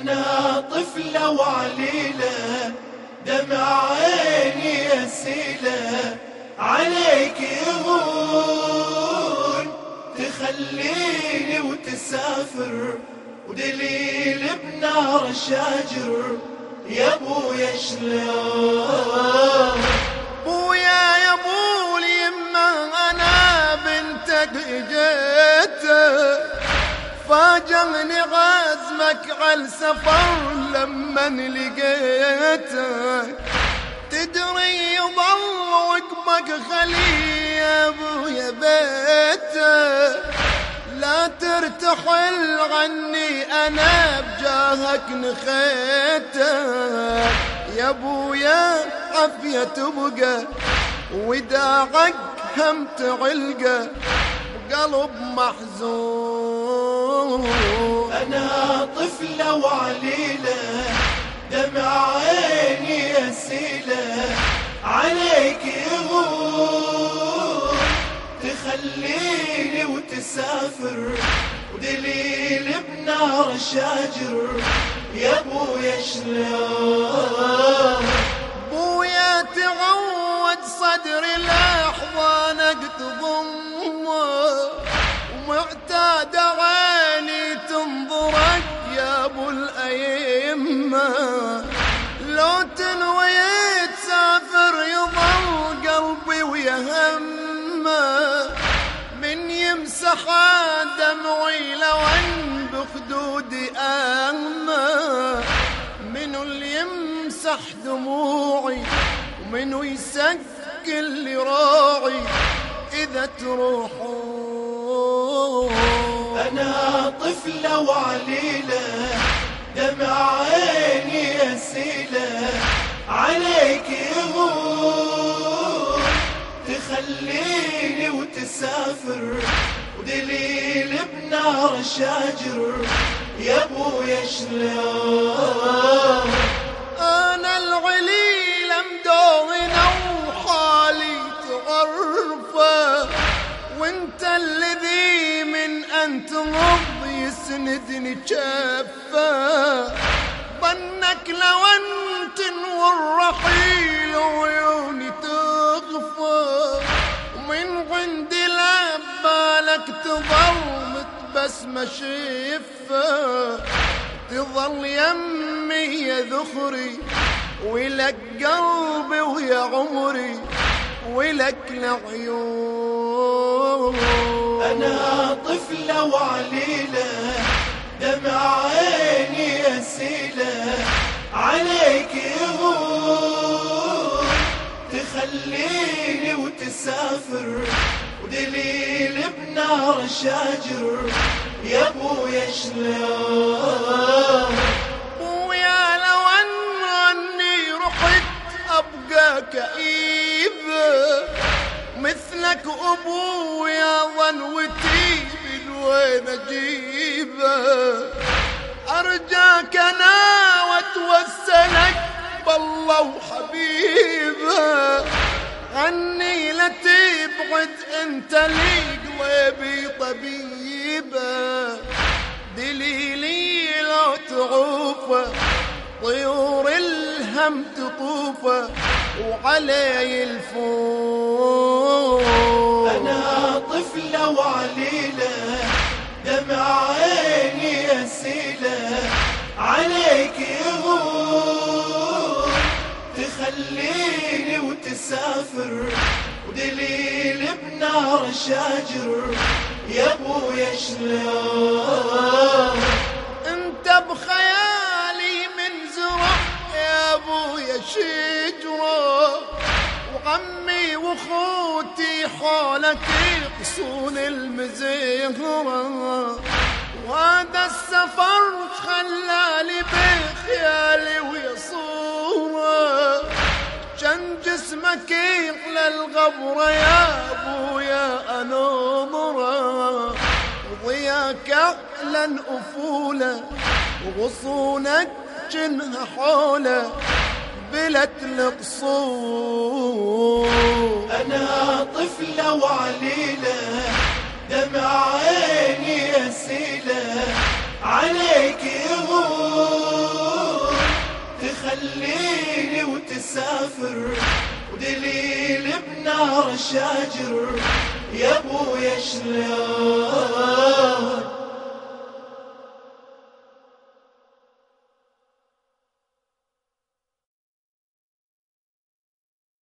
أنا طفلة وعليلة دمع عيني يسيلة عليك يهون. تخليني وتسافر ودليل بنار الشاجر يا أبويا شلون؟ بويا يا ابو اليمه أنا بنتك إجيتك فاجأني غزمك على السفر لما لقيتك. تدري يضل خلي يا أبويا بيتك. لا ترتحل عني أنا بجاهك نخيتك. يا أبويا عافية تبقى. وداعك هم تعلقه. قلب محزون. أنا طفلة وعليلة دمع عيني يسيلة عليك يغور. تخليني وتسافر ودليل بنار الشاجر يا أبويا شلون؟ الأئمة. لو تنوي تسافر يضل قلبي ويهمه من يمسح دمعي لو ان بخدودي أهمه منو اللي يمسح دموعي ومنو يسكن لي راعي إذا تروحون أنا طفلة وعليلة. دمع عيني يسيلة عليك يغور. تخليني وتسافر ودليل بنار الشاجر يا أبويا شلون؟ أنا العليل مدونة وحالي تغرفة. وانت الذي من أن تمض يسندني جفة بالك تظل متبسمة شفة. تظل يمي يا ذخري ولك قلبي ويا عمري ولك العيون. أنا طفلة وعليلة دمع عيني يسيلة عليك يغور. تخليني وتسافر ودليل بنار الشاجر يا أبويا شلون؟ ويا لو ان عني رحت ابقى كئيبه مثلك أبويا ظنوتي من وين اجيبه أرجاك أنا واتوسلك بالله وحبيبه تبعد انت لي قلبي طبيبة دليلي لو تعوفه طيور الهم تطوفه وعلي الفوق أنا طفلة وعليلة دمع عيني يسيلة عليك يغور تخليني وتسافر. ودليل بنار الشاجر يا أبويا شلون؟ أنت بخيالي من زرع يا أبويا شجره وعمي وأخوتي حولك يقصون المزهرة. وهذا السفر خلالي بخيالي جسمك يغلى الغبرة يا ابويا انظره وضياك اعلن افوله وغصونك جنها حوله بلت القصور أنا طفلة وعليلة دمع عيني يسيلة عليك يغور. تخليني وتسافر ودليل بنار الشاجر يا أبويا شلون؟